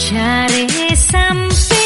mencari sampai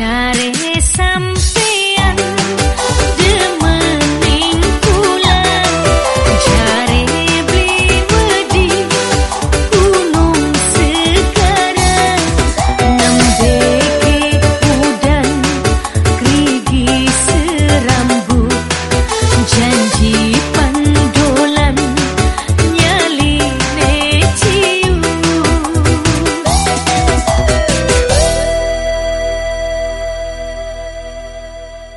Jare sampean